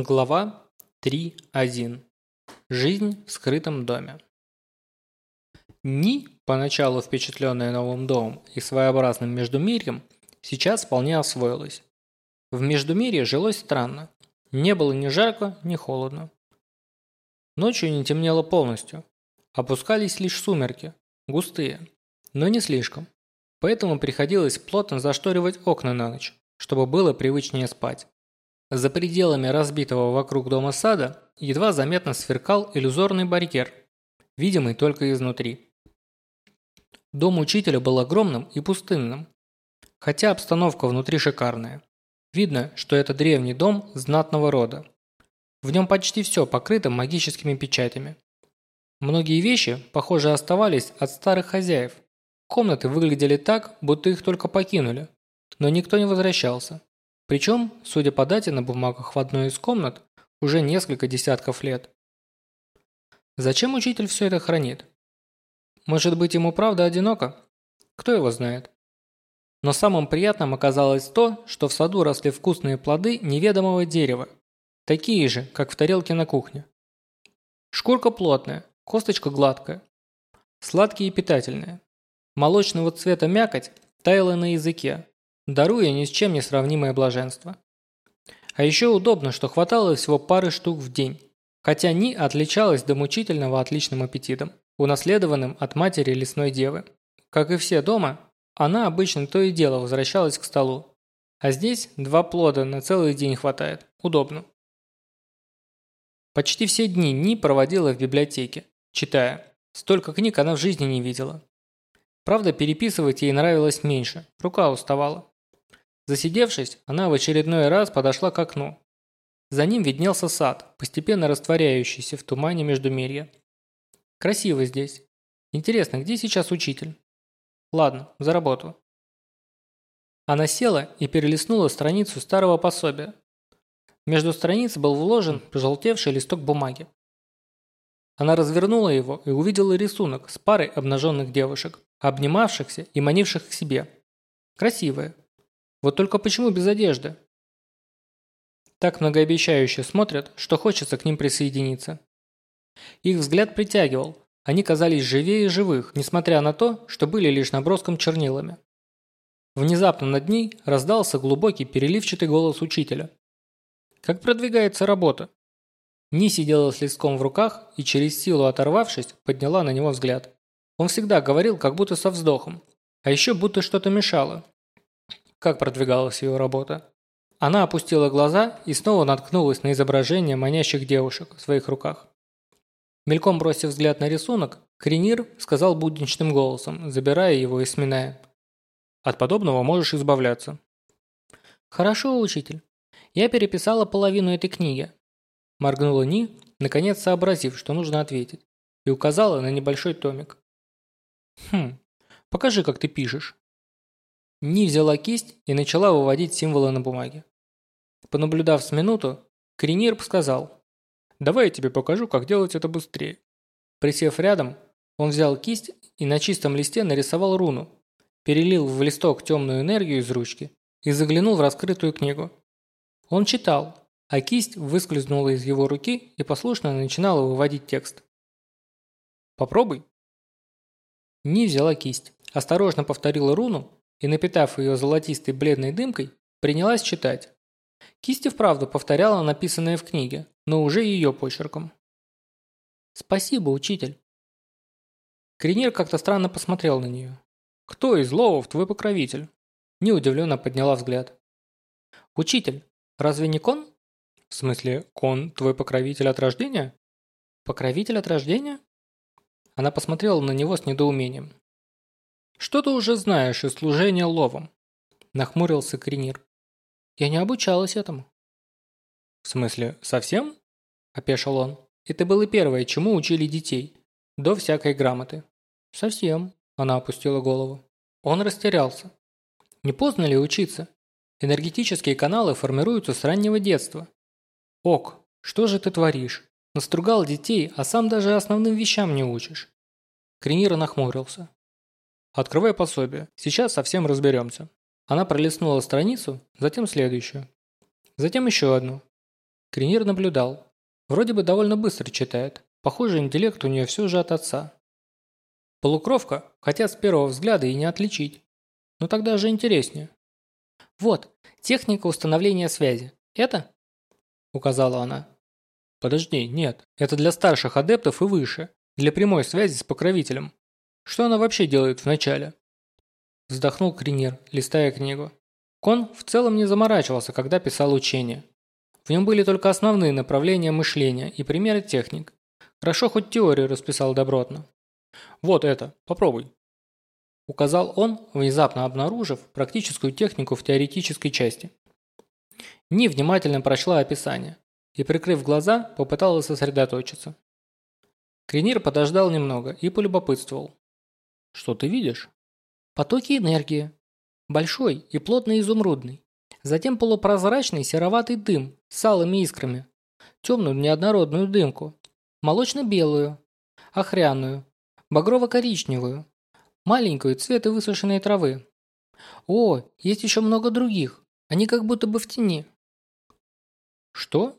Глава 3.1. Жизнь в скрытом доме. Ни, поначалу впечатленная новым домом и своеобразным междумирьем, сейчас вполне освоилась. В междумирье жилось странно. Не было ни жарко, ни холодно. Ночью не темнело полностью. Опускались лишь сумерки, густые, но не слишком. Поэтому приходилось плотно зашторивать окна на ночь, чтобы было привычнее спать. За пределами разбитого вокруг дома сада едва заметно сверкал иллюзорный барьер, видимый только изнутри. Дом учителя был огромным и пустынным, хотя обстановка внутри шикарная. Видно, что это древний дом знатного рода. В нем почти все покрыто магическими печатями. Многие вещи, похоже, оставались от старых хозяев. Комнаты выглядели так, будто их только покинули, но никто не возвращался. Причем, судя по дате на бумагах в одной из комнат, уже несколько десятков лет. Зачем учитель все это хранит? Может быть, ему правда одиноко? Кто его знает? Но самым приятным оказалось то, что в саду росли вкусные плоды неведомого дерева, такие же, как в тарелке на кухне. Шкурка плотная, косточка гладкая, сладкие и питательные. Молочного цвета мякоть таяла на языке, даруя ни с чем не сравнимое блаженство. А еще удобно, что хватало всего пары штук в день, хотя Ни отличалась до мучительного отличным аппетитом, унаследованным от матери лесной девы. Как и все дома, она обычно то и дело возвращалась к столу. А здесь два плода на целый день хватает. Удобно. Почти все дни Ни проводила в библиотеке, читая. Столько книг она в жизни не видела. Правда, переписывать ей нравилось меньше, рука уставала. Засидевшись, она в очередной раз подошла к окну. За ним виднелся сад, постепенно растворяющийся в тумане Междумирья. Красиво здесь. Интересно, где сейчас учитель? Ладно, за работу. Она села и перелистнула страницу старого пособия. Между страниц был вложен пожелтевший листок бумаги. Она развернула его и увидела рисунок с парой обнаженных девушек, обнимавшихся и манивших к себе. Красивые, вот только почему без одежды? Так многообещающе смотрят, что хочется к ним присоединиться. Их взгляд притягивал, они казались живее живых, несмотря на то, что были лишь наброском чернилами. Внезапно над ней раздался глубокий переливчатый голос учителя. «Как продвигается работа?» Ни сидела с листком в руках и через силу оторвавшись, подняла на него взгляд. Он всегда говорил, как будто со вздохом. А еще будто что-то мешало, как продвигалась ее работа. Она опустила глаза и снова наткнулась на изображение манящих девушек в своих руках. Мельком бросив взгляд на рисунок, Кренир сказал будничным голосом, забирая его и сминая. «От подобного можешь избавляться». «Хорошо, учитель. Я переписала половину этой книги». Моргнула Ни, наконец сообразив, что нужно ответить, и указала на небольшой томик. «Хм, покажи, как ты пишешь». Ни взяла кисть и начала выводить символы на бумаге. Понаблюдав с минуту, Кринирб сказал, «Давай я тебе покажу, как делать это быстрее». Присев рядом, он взял кисть и на чистом листе нарисовал руну, перелил в листок темную энергию из ручки и заглянул в раскрытую книгу. Он читал, а кисть выскользнула из его руки и послушно начинала выводить текст. «Попробуй». Ни взяла кисть, осторожно повторила руну и, напитав ее золотистой бледной дымкой, принялась читать. Кисть вправду повторяла написанное в книге, но уже ее почерком. «Спасибо, учитель». Кринир как-то странно посмотрел на нее. «Кто из ловов твой покровитель?» Неудивленно подняла взгляд. «Учитель, разве не кон?» «В смысле, кон твой покровитель от рождения?» «Покровитель от рождения?» Она посмотрела на него с недоумением. «Что ты уже знаешь из служения ловом?» Нахмурился Кринир. «Я не обучалась этому». «В смысле, совсем?» Опешил он. «Это было первое, чему учили детей. До всякой грамоты». «Совсем», она опустила голову. Он растерялся. «Не поздно ли учиться? Энергетические каналы формируются с раннего детства». «Ок, что же ты творишь? Настругал детей, а сам даже основным вещам не учишь». Кринир нахмурился. Открывай пособие. Сейчас совсем разберемся. Она пролистнула страницу, затем следующую. Затем еще одну. Кринир наблюдал. Вроде бы довольно быстро читает. Похоже, интеллект у нее все же от отца. Полукровка, хотя с первого взгляда и не отличить. Но тогда же интереснее. «Вот, техника установления связи. Это?» – указала она. «Подожди, нет. Это для старших адептов и выше. Для прямой связи с покровителем. Что она вообще делает вначале?» Вздохнул Кринир, листая книгу. Кон в целом не заморачивался, когда писал учение. В нем были только основные направления мышления и примеры техник. Хорошо хоть теорию расписал добротно. «Вот это, попробуй», указал он, внезапно обнаружив практическую технику в теоретической части. Ни внимательно прочла описание и, прикрыв глаза, попыталась сосредоточиться. Кренир подождал немного и полюбопытствовал. «Что ты видишь?» «Потоки энергии. Большой и плотный изумрудный. Затем полупрозрачный сероватый дым с алыми искрами. Темную неоднородную дымку. Молочно-белую. Охряную. Багрово-коричневую маленькую цвета высушенной травы. О, есть еще много других. Они как будто бы в тени. Что?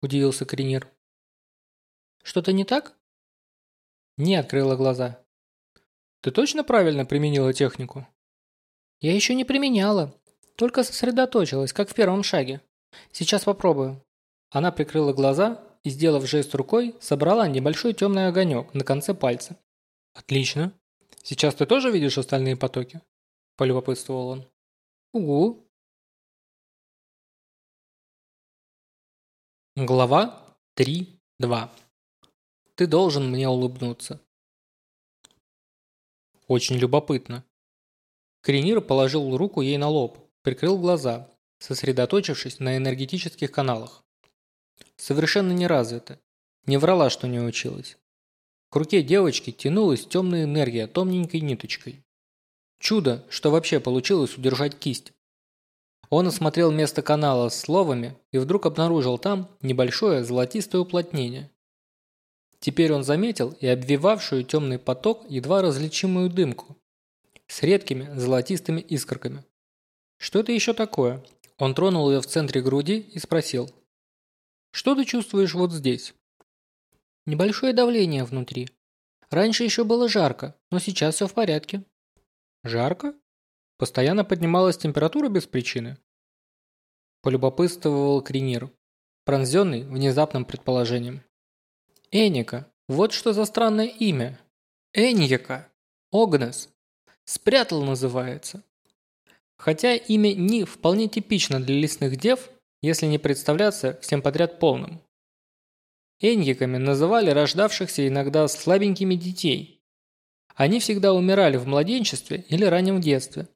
Удивился Кринир. Что-то не так? Не открыла глаза. Ты точно правильно применила технику? Я еще не применяла, только сосредоточилась, как в первом шаге. Сейчас попробую. Она прикрыла глаза и, сделав жест рукой, собрала небольшой темный огонек на конце пальца. Отлично. Сейчас ты тоже видишь остальные потоки? Полюбопытствовал он. Угу. Глава 3.2. Ты должен мне улыбнуться. Очень любопытно. Кренир положил руку ей на лоб, прикрыл глаза, сосредоточившись на энергетических каналах. Совершенно не развита. Не врала, что не училась. К руке девочки тянулась темная энергия тоненькой ниточкой. Чудо, что вообще получилось удержать кисть. Он осмотрел место канала с словами и вдруг обнаружил там небольшое золотистое уплотнение. Теперь он заметил и обвивавшую темный поток едва различимую дымку с редкими золотистыми искорками. Что это еще такое? Он тронул ее в центре груди и спросил. «Что ты чувствуешь вот здесь?» Небольшое давление внутри. Раньше еще было жарко, но сейчас все в порядке. Жарко? Постоянно поднималась температура без причины? Полюбопытствовал Кринир, пронзенный внезапным предположением. Эника, вот что за странное имя. Эньяка. Огнес. Спрятал называется. Хотя имя Ни вполне типично для лесных дев, если не представляться всем подряд полным. Эньяками называли рождавшихся иногда слабенькими детей. Они всегда умирали в младенчестве или раннем детстве.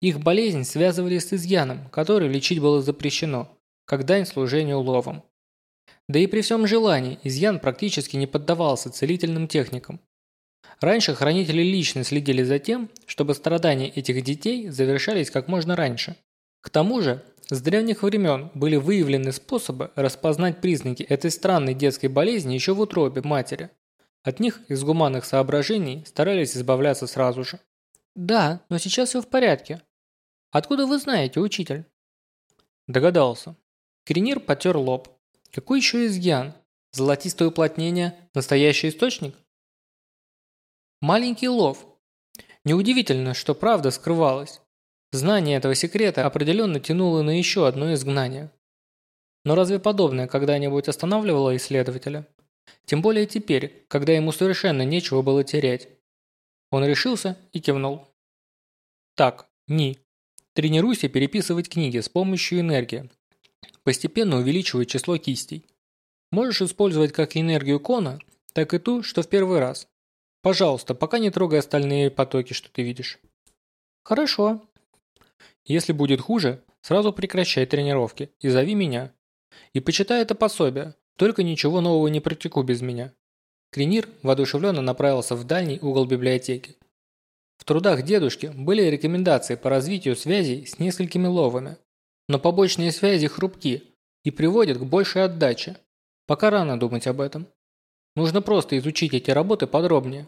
Их болезнь связывали с изъяном, который лечить было запрещено, как дань служению ловам. Да и при всем желании изъян практически не поддавался целительным техникам. Раньше хранители лично следили за тем, чтобы страдания этих детей завершались как можно раньше. К тому же, с древних времен были выявлены способы распознать признаки этой странной детской болезни еще в утробе матери. От них из гуманных соображений старались избавляться сразу же. «Да, но сейчас все в порядке. Откуда вы знаете, учитель?» Догадался. Кринир потер лоб. Какой еще изъян? Золотистое уплотнение – настоящий источник? Маленький лов. Неудивительно, что правда скрывалась. Знание этого секрета определенно тянуло на еще одно изгнание. Но разве подобное когда-нибудь останавливало исследователя? Тем более теперь, когда ему совершенно нечего было терять. Он решился и кивнул. Так, Ни, тренируйся переписывать книги с помощью энергии. Постепенно увеличивай число кистей. Можешь использовать как энергию кона, так и ту, что в первый раз. Пожалуйста, пока не трогай остальные потоки, что ты видишь. Хорошо, если будет хуже, сразу прекращай тренировки и зови меня. И почитай это пособие, только ничего нового не практику без меня». Кренир воодушевленно направился в дальний угол библиотеки. В трудах дедушки были рекомендации по развитию связей с несколькими ловами, но побочные связи хрупки и приводят к большей отдаче. Пока рано думать об этом. Нужно просто изучить эти работы подробнее.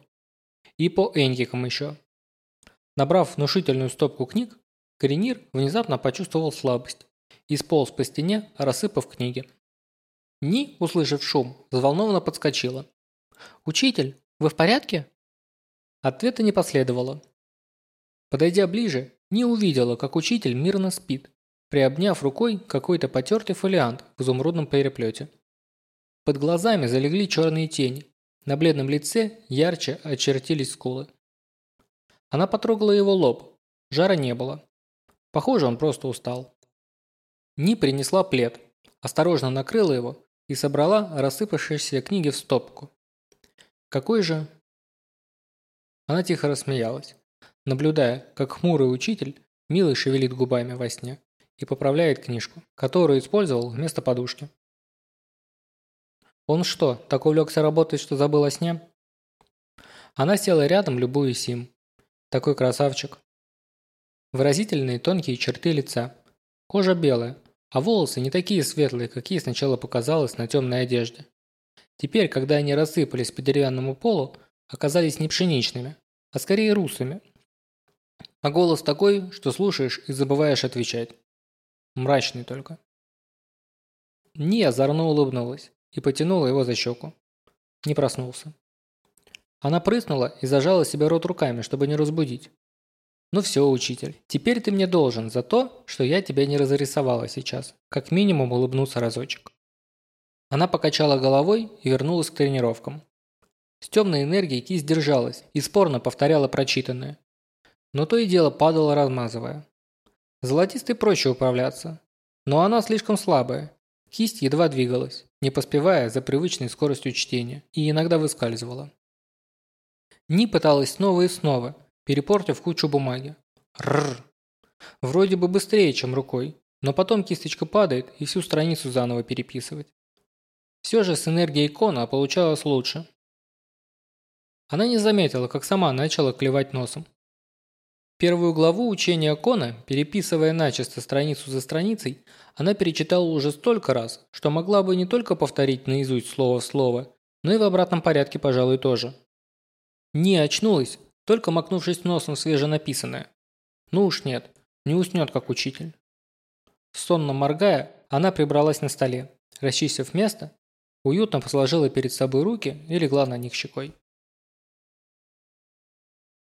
И по энтикам еще. Набрав внушительную стопку книг, Коренир внезапно почувствовал слабость и сполз по стене, рассыпав книги. Ни, услышав шум, взволнованно подскочила. «Учитель, вы в порядке?» Ответа не последовало. Подойдя ближе, Ни увидела, как учитель мирно спит, приобняв рукой какой-то потертый фолиант в изумрудном переплете. Под глазами залегли черные тени, на бледном лице ярче очертились скулы. Она потрогала его лоб, жара не было. Похоже, он просто устал. Ни принесла плед, осторожно накрыла его и собрала рассыпавшиеся книги в стопку. Какой же... Она тихо рассмеялась, наблюдая, как хмурый учитель мило шевелит губами во сне и поправляет книжку, которую использовал вместо подушки. Он что, так увлекся работой, что забыл о сне? Она села рядом, любуясь им. Такой красавчик. Выразительные тонкие черты лица. Кожа белая, а волосы не такие светлые, какие сначала показалось на темной одежде. Теперь, когда они рассыпались по деревянному полу, оказались не пшеничными, а скорее русыми. А голос такой, что слушаешь и забываешь отвечать. Мрачный только. Ни озорно улыбнулась и потянула его за щеку. Не проснулся. Она прыснула и зажала себе рот руками, чтобы не разбудить. «Ну все, учитель, теперь ты мне должен за то, что я тебя не разрисовала сейчас. Как минимум улыбнуться разочек». Она покачала головой и вернулась к тренировкам. С темной энергией кисть держалась и спорно повторяла прочитанное. Но то и дело падало, размазывая. Золотистой проще управляться, но она слишком слабая. Кисть едва двигалась, не поспевая за привычной скоростью чтения, и иногда выскальзывала. Ни пыталась снова и снова – перепортив кучу бумаги. Рррр. Вроде бы быстрее, чем рукой, но потом кисточка падает и всю страницу заново переписывать. Все же с энергией Кона получалось лучше. Она не заметила, как сама начала клевать носом. Первую главу учения Кона, переписывая начисто страницу за страницей, она перечитала уже столько раз, что могла бы не только повторить наизусть слово в слово, но и в обратном порядке, пожалуй, тоже. Не очнулась, только макнувшись носом в свеженаписанное. Ну уж нет, не уснет, как учитель. Сонно моргая, она прибралась на столе, расчистив место, уютно посложила перед собой руки и легла на них щекой.